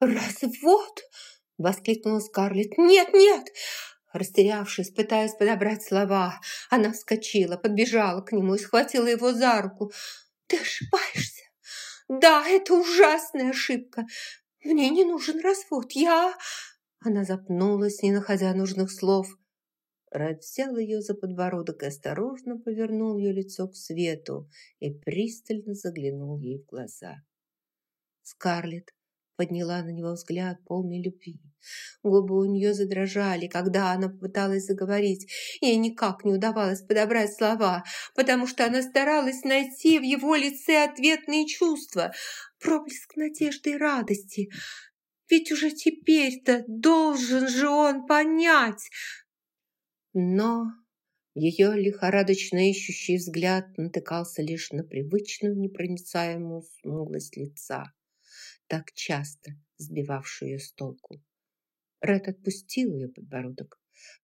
«Развод?» – воскликнула Скарлетт. «Нет, нет!» Растерявшись, пытаясь подобрать слова, она вскочила, подбежала к нему и схватила его за руку. «Ты ошибаешься! Да, это ужасная ошибка! Мне не нужен развод! Я...» Она запнулась, не находя нужных слов. Ред взял ее за подбородок и осторожно повернул ее лицо к свету и пристально заглянул ей в глаза. Скарлетт подняла на него взгляд полный любви. Губы у нее задрожали, когда она попыталась заговорить. Ей никак не удавалось подобрать слова, потому что она старалась найти в его лице ответные чувства, проблеск надежды и радости. Ведь уже теперь-то должен же он понять. Но ее лихорадочно ищущий взгляд натыкался лишь на привычную непроницаемую смуглость лица так часто сбивавшую ее с толку. Ред отпустил ее подбородок,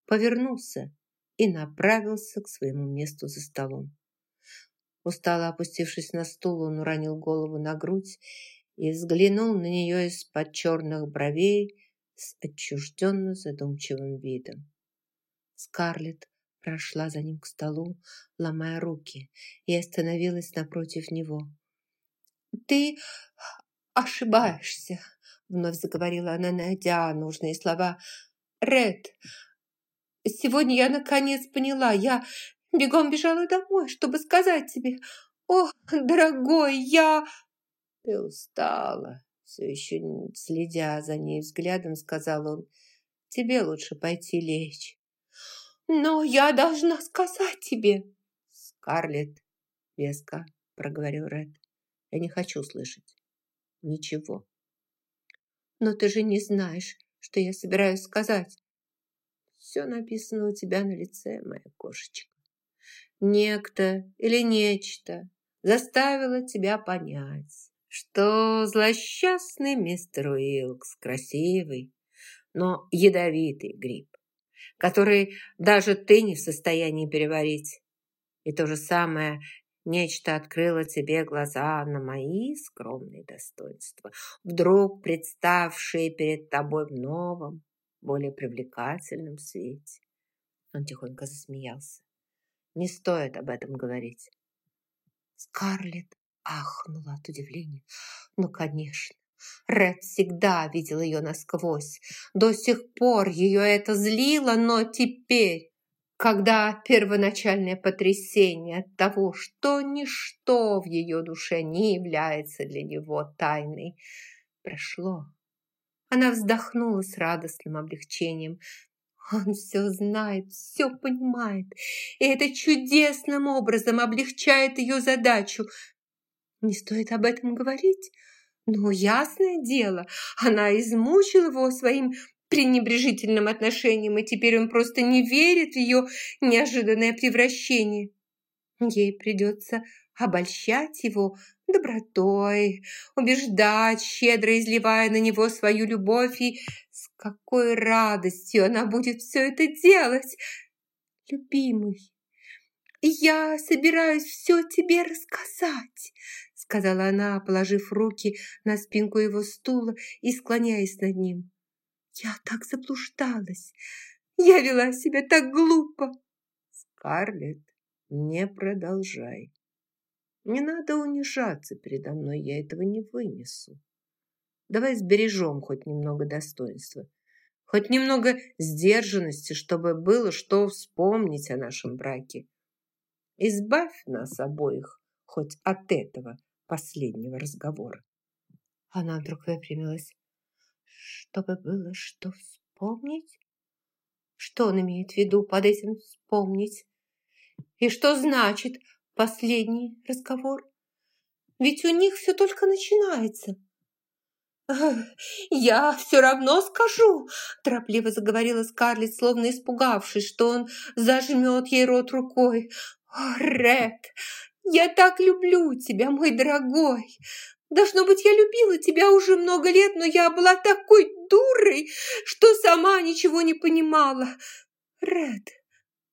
повернулся и направился к своему месту за столом. Устало опустившись на стул, он уронил голову на грудь и взглянул на нее из-под черных бровей с отчужденно задумчивым видом. Скарлетт прошла за ним к столу, ломая руки, и остановилась напротив него. «Ты ошибаешься», — вновь заговорила она, найдя нужные слова. «Ред, сегодня я наконец поняла, я бегом бежала домой, чтобы сказать тебе, о, дорогой, я...» «Ты устала», — все еще следя за ней взглядом, сказал он. «Тебе лучше пойти лечь». «Но я должна сказать тебе». «Скарлетт», — веско проговорил Ред, — «я не хочу слышать ничего. Но ты же не знаешь, что я собираюсь сказать. Все написано у тебя на лице, моя кошечка. Некто или нечто заставило тебя понять, что злосчастный мистер Уилкс красивый, но ядовитый гриб, который даже ты не в состоянии переварить. И то же самое Нечто открыло тебе глаза на мои скромные достоинства, вдруг представшие перед тобой в новом, более привлекательном свете. Он тихонько засмеялся. Не стоит об этом говорить. Скарлетт ахнула от удивления. Ну, конечно, Ред всегда видел ее насквозь. До сих пор ее это злило, но теперь когда первоначальное потрясение от того, что ничто в ее душе не является для него тайной, прошло. Она вздохнула с радостным облегчением. Он все знает, все понимает, и это чудесным образом облегчает ее задачу. Не стоит об этом говорить. Ну, ясное дело, она измучила его своим пренебрежительным отношением, и теперь он просто не верит в ее неожиданное превращение. Ей придется обольщать его добротой, убеждать, щедро изливая на него свою любовь, и с какой радостью она будет все это делать. Любимый, я собираюсь все тебе рассказать, сказала она, положив руки на спинку его стула и склоняясь над ним. Я так заблуждалась. Я вела себя так глупо. Скарлетт, не продолжай. Не надо унижаться передо мной, я этого не вынесу. Давай сбережем хоть немного достоинства, хоть немного сдержанности, чтобы было что вспомнить о нашем браке. Избавь нас обоих хоть от этого последнего разговора. Она вдруг выпрямилась чтобы было что вспомнить? Что он имеет в виду под этим «вспомнить»? И что значит последний разговор? Ведь у них все только начинается. «Я все равно скажу», – торопливо заговорила Скарлетт, словно испугавшись, что он зажмет ей рот рукой. «О, Ред, я так люблю тебя, мой дорогой! Должно быть, я любила тебя уже много лет, но я была такой дурой, что сама ничего не понимала. Ред,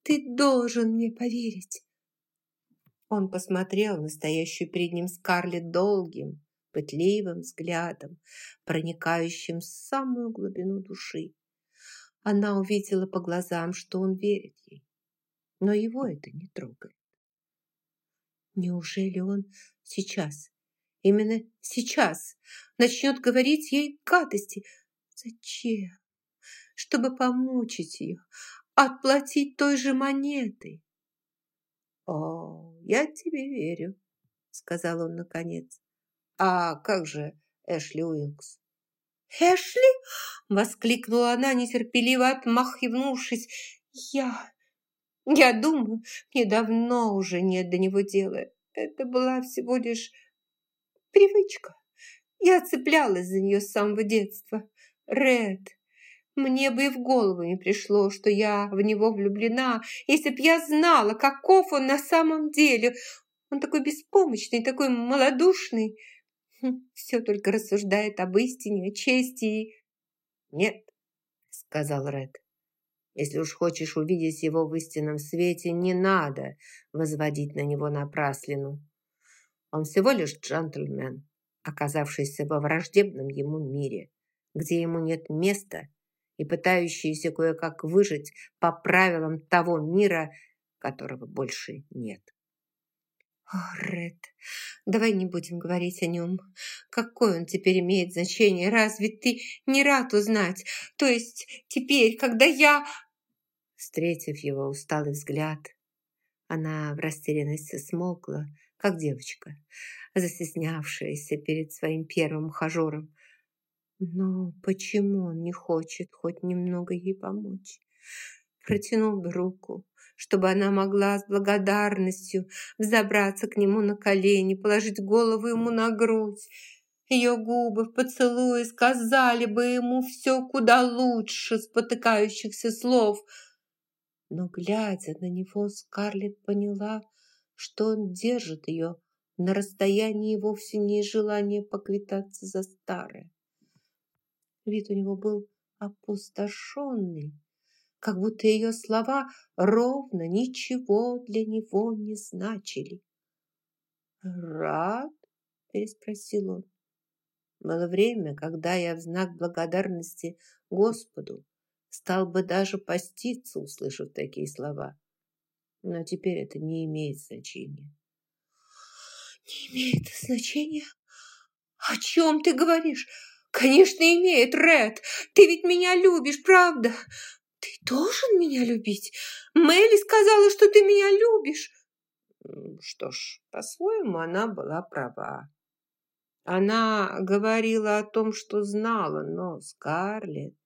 ты должен мне поверить. Он посмотрел на стоящую перед ним Скарлетт долгим, пытливым взглядом, проникающим в самую глубину души. Она увидела по глазам, что он верит ей, но его это не трогает. Неужели он сейчас, именно сейчас, начнет говорить ей гадости? Зачем? Чтобы помучить ее, отплатить той же монетой. «О, я тебе верю», — сказал он наконец. «А как же Эшли Уилкс?» «Эшли?» — воскликнула она, нетерпеливо отмахивнувшись. «Я... я думаю, мне давно уже нет до него дела. Это была всего лишь привычка. Я цеплялась за нее с самого детства. Ред, мне бы и в голову не пришло, что я в него влюблена, если б я знала, каков он на самом деле. Он такой беспомощный, такой малодушный. Хм, Все только рассуждает об истине, о чести и... «Нет», — сказал Ред. «Если уж хочешь увидеть его в истинном свете, не надо возводить на него напраслину. Он всего лишь джентльмен, оказавшийся во враждебном ему мире, где ему нет места и пытающийся кое-как выжить по правилам того мира, которого больше нет. О, Ред, давай не будем говорить о нем. Какое он теперь имеет значение? Разве ты не рад узнать? То есть теперь, когда я... Встретив его усталый взгляд, она в растерянности смолкла, как девочка, застеснявшаяся перед своим первым ухажером, но почему он не хочет хоть немного ей помочь? Протянул бы руку, чтобы она могла с благодарностью взобраться к нему на колени, положить голову ему на грудь. Ее губы в поцелуе сказали бы ему все куда лучше спотыкающихся слов. Но, глядя на него, Скарлетт поняла, что он держит ее на расстоянии вовсе не из желания поквитаться за старое. Вид у него был опустошенный, как будто ее слова ровно ничего для него не значили. «Рад?» – переспросил он. Было время, когда я в знак благодарности Господу стал бы даже поститься, услышав такие слова. Но теперь это не имеет значения. «Не имеет значения? О чем ты говоришь? «Конечно, имеет, Ред. Ты ведь меня любишь, правда? Ты должен меня любить. Мелли сказала, что ты меня любишь». Что ж, по-своему она была права. Она говорила о том, что знала, но, Скарлетт,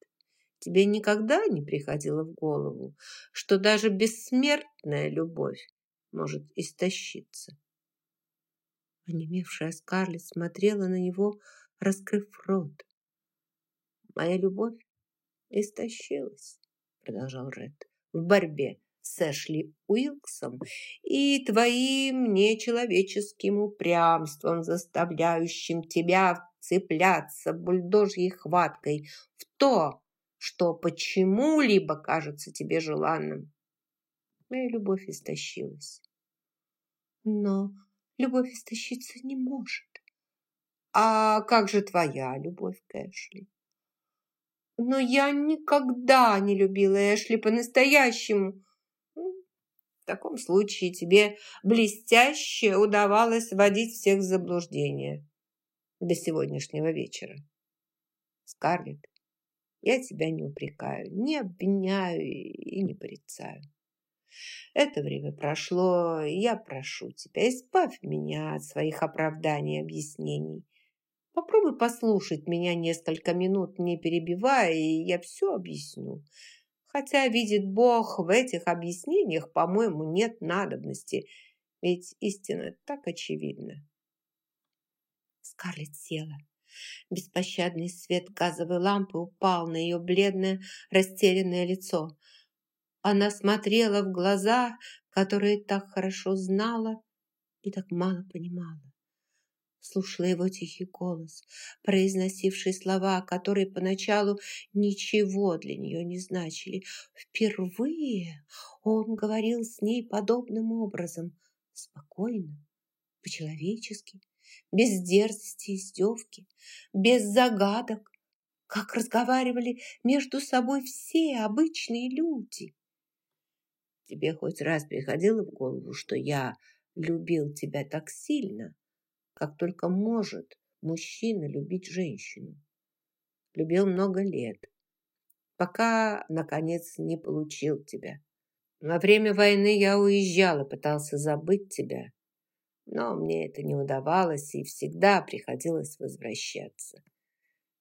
тебе никогда не приходило в голову, что даже бессмертная любовь может истощиться. Онемевшая Скарлетт смотрела на него, раскрыв рот. «Моя любовь истощилась», — продолжал Ред, «в борьбе с Эшли Уилксом и твоим нечеловеческим упрямством, заставляющим тебя цепляться бульдожьей хваткой в то, что почему-либо кажется тебе желанным. Моя любовь истощилась. Но любовь истощиться не может. А как же твоя любовь к Эшли? Но я никогда не любила Эшли по-настоящему. В таком случае тебе блестяще удавалось вводить всех в заблуждение до сегодняшнего вечера. Скарлетт, я тебя не упрекаю, не обвиняю и не порицаю. Это время прошло, и я прошу тебя, избавь меня от своих оправданий и объяснений. Попробуй послушать меня несколько минут, не перебивая, и я все объясню. Хотя, видит Бог, в этих объяснениях, по-моему, нет надобности, ведь истина так очевидна. Скарлетт села. Беспощадный свет газовой лампы упал на ее бледное, растерянное лицо. Она смотрела в глаза, которые так хорошо знала и так мало понимала слушала его тихий голос, произносивший слова, которые поначалу ничего для нее не значили. Впервые он говорил с ней подобным образом, спокойно, по-человечески, без дерзости и издевки, без загадок, как разговаривали между собой все обычные люди. Тебе хоть раз приходило в голову, что я любил тебя так сильно, как только может мужчина любить женщину? Любил много лет, пока, наконец, не получил тебя. Во время войны я уезжал и пытался забыть тебя, но мне это не удавалось и всегда приходилось возвращаться.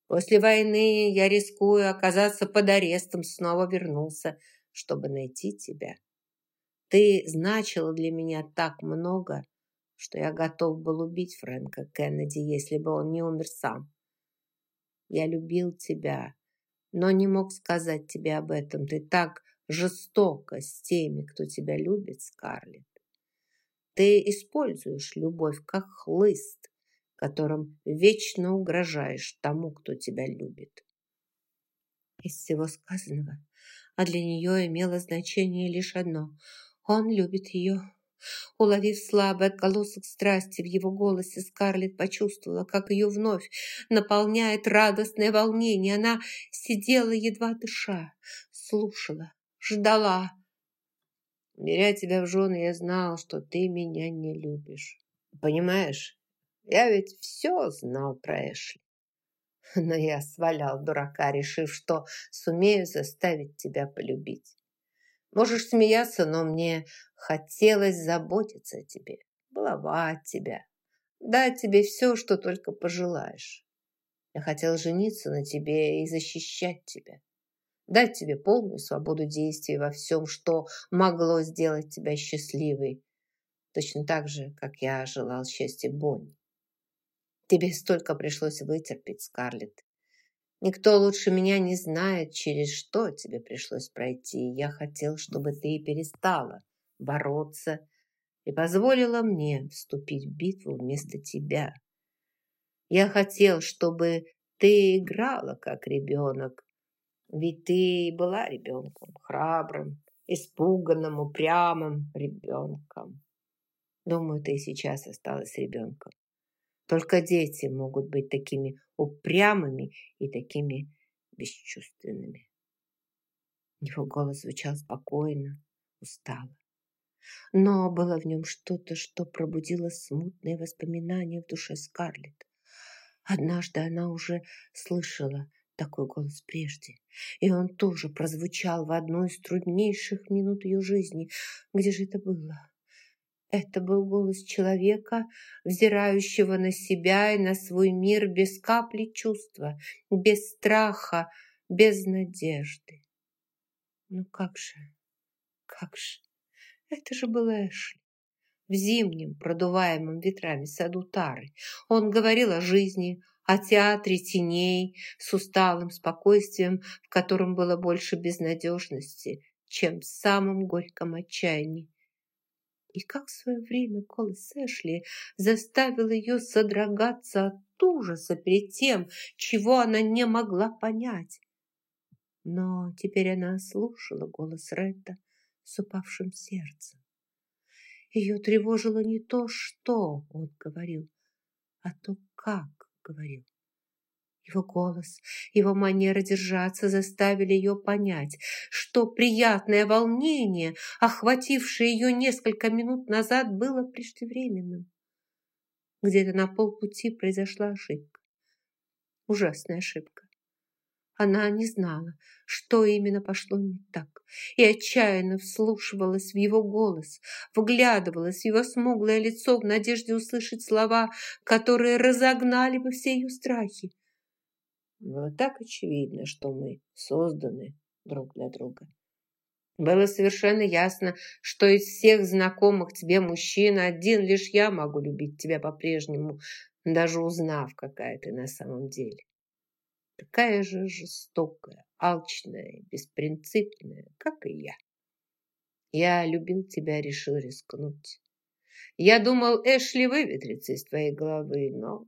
После войны я, рискуя оказаться под арестом, снова вернулся, чтобы найти тебя. Ты значила для меня так много, что я готов был убить Фрэнка Кеннеди, если бы он не умер сам. Я любил тебя, но не мог сказать тебе об этом. Ты так жестоко с теми, кто тебя любит, Скарлетт. Ты используешь любовь как хлыст, которым вечно угрожаешь тому, кто тебя любит. Из всего сказанного, а для нее имело значение лишь одно – он любит ее. Уловив слабый отголосок страсти в его голосе, Скарлетт почувствовала, как ее вновь наполняет радостное волнение. Она сидела, едва дыша, слушала, ждала. Беря тебя в жены, я знал, что ты меня не любишь. Понимаешь, я ведь все знал про Эшли. Но я свалял дурака, решив, что сумею заставить тебя полюбить. Можешь смеяться, но мне хотелось заботиться о тебе, баловать тебя, дать тебе все, что только пожелаешь. Я хотел жениться на тебе и защищать тебя, дать тебе полную свободу действий во всем, что могло сделать тебя счастливой, точно так же, как я желал счастья Бонни. Тебе столько пришлось вытерпеть, Скарлетт. Никто лучше меня не знает, через что тебе пришлось пройти. Я хотел, чтобы ты перестала бороться и позволила мне вступить в битву вместо тебя. Я хотел, чтобы ты играла как ребенок, ведь ты была ребенком, храбрым, испуганным, упрямым ребенком. Думаю, ты сейчас осталась ребенком. Только дети могут быть такими упрямыми и такими бесчувственными. Его голос звучал спокойно, устало. Но было в нем что-то, что пробудило смутные воспоминания в душе Скарлетт. Однажды она уже слышала такой голос прежде, и он тоже прозвучал в одну из труднейших минут ее жизни. Где же это было? Это был голос человека, взирающего на себя и на свой мир без капли чувства, без страха, без надежды. Ну как же, как же, это же был Эшли. В зимнем, продуваемом ветрами саду Тары он говорил о жизни, о театре теней с усталым спокойствием, в котором было больше безнадежности, чем в самом горьком отчаянии. И как в свое время голос Эшли заставил ее содрогаться от ужаса перед тем, чего она не могла понять. Но теперь она слушала голос Ретта с упавшим сердцем. Ее тревожило не то, что он говорил, а то, как говорил. Его голос, его манера держаться заставили ее понять, что приятное волнение, охватившее ее несколько минут назад, было преждевременным. Где-то на полпути произошла ошибка. Ужасная ошибка. Она не знала, что именно пошло не так, и отчаянно вслушивалась в его голос, вглядывалась в его смуглое лицо в надежде услышать слова, которые разогнали бы все ее страхи. Было так очевидно, что мы созданы друг для друга. Было совершенно ясно, что из всех знакомых тебе мужчин один лишь я могу любить тебя по-прежнему, даже узнав, какая ты на самом деле. Такая же жестокая, алчная, беспринципная, как и я. Я любил тебя, решил рискнуть. Я думал, Эшли выветрится из твоей головы, но...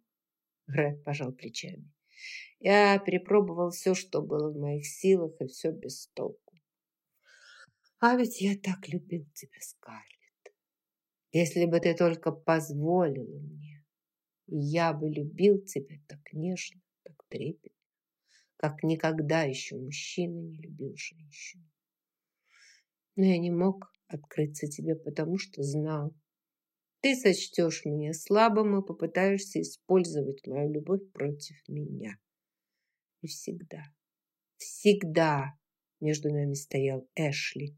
Грэд пожал плечами. Я перепробовал все, что было в моих силах, и все без толку. А ведь я так любил тебя, Скарлетт. Если бы ты только позволила мне. я бы любил тебя так нежно, так трепетно, как никогда еще мужчина не любил женщину. Но я не мог открыться тебе, потому что знал, ты сочтешь меня слабым и попытаешься использовать мою любовь против меня. И всегда, всегда между нами стоял Эшли.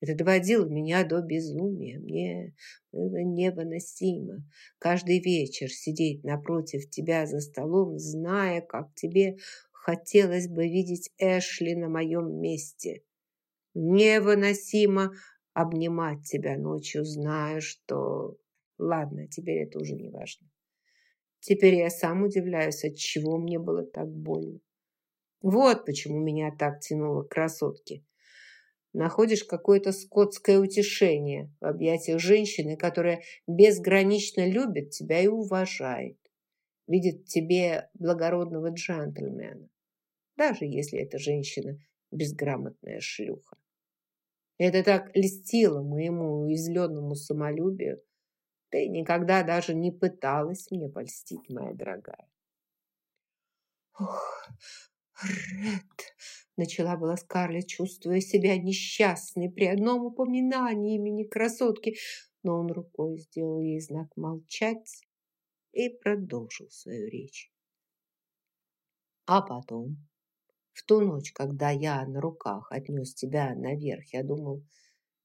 Это доводило меня до безумия. Мне было невыносимо каждый вечер сидеть напротив тебя за столом, зная, как тебе хотелось бы видеть Эшли на моем месте. Невыносимо обнимать тебя ночью, зная, что... Ладно, теперь это уже не важно. Теперь я сам удивляюсь, от чего мне было так больно. Вот почему меня так тянуло к красотке. Находишь какое-то скотское утешение в объятиях женщины, которая безгранично любит тебя и уважает. Видит в тебе благородного джентльмена, даже если эта женщина безграмотная шлюха. Это так льстило моему уязвленному самолюбию. Ты никогда даже не пыталась мне польстить, моя дорогая. Ох, Ред, начала была Скарлетт, чувствуя себя несчастной при одном упоминании имени красотки, но он рукой сделал ей знак молчать и продолжил свою речь. А потом в ту ночь, когда я на руках отнес тебя наверх, я думал,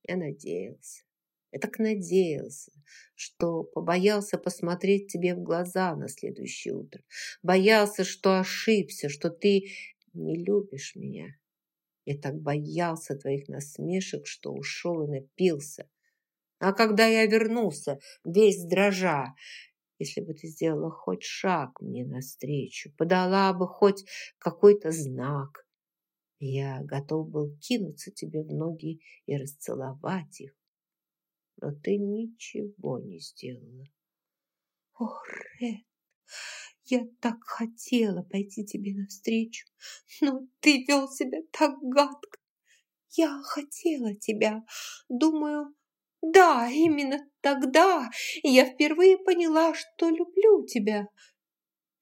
я надеялся. Я так надеялся, что побоялся посмотреть тебе в глаза на следующее утро. Боялся, что ошибся, что ты не любишь меня. Я так боялся твоих насмешек, что ушел и напился. А когда я вернулся, весь дрожа, если бы ты сделала хоть шаг мне навстречу, подала бы хоть какой-то знак. Я готов был кинуться тебе в ноги и расцеловать их. Но ты ничего не сделала. О, Ред, я так хотела пойти тебе навстречу, но ты вел себя так гадко. Я хотела тебя. Думаю, да, именно тогда я впервые поняла, что люблю тебя.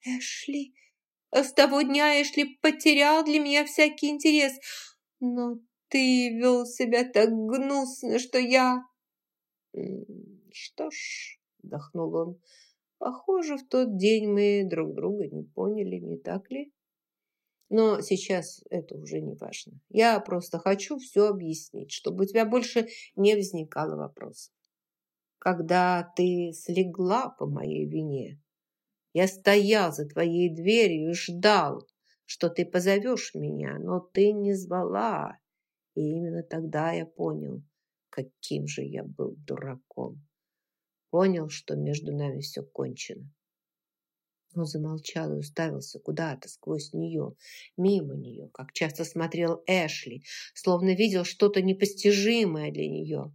Эшли, с того дня Эшли потерял для меня всякий интерес, но ты вел себя так гнусно, что я... Что ж, вздохнул он, похоже, в тот день мы друг друга не поняли, не так ли? Но сейчас это уже не важно. Я просто хочу все объяснить, чтобы у тебя больше не возникало вопросов. Когда ты слегла по моей вине, я стоял за твоей дверью и ждал, что ты позовешь меня, но ты не звала. И именно тогда я понял, каким же я был дураком. Понял, что между нами все кончено. Он замолчал и уставился куда-то сквозь нее, мимо нее, как часто смотрел Эшли, словно видел что-то непостижимое для нее.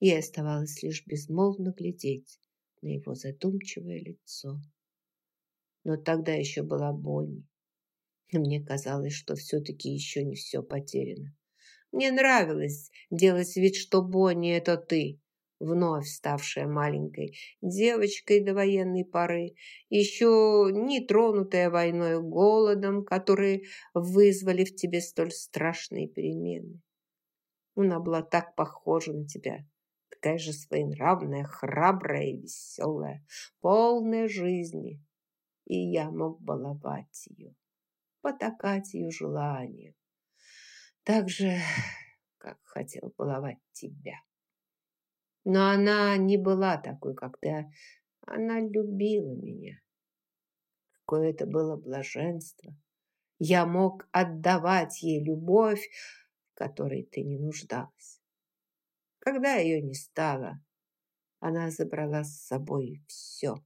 Ей оставалось лишь безмолвно глядеть на его задумчивое лицо. Но тогда еще была Бонни. И мне казалось, что все-таки еще не все потеряно. Мне нравилось делать вид, что Бонни – это ты, вновь ставшая маленькой девочкой до военной поры, еще не тронутая войной голодом, которые вызвали в тебе столь страшные перемены. Она была так похожа на тебя, такая же своенравная, храбрая и веселая, полная жизни. И я мог баловать ее, потакать ее желаниям, так же, как хотел баловать тебя. Но она не была такой, ты. Она любила меня. Какое это было блаженство. Я мог отдавать ей любовь, которой ты не нуждалась. Когда ее не стало, она забрала с собой все.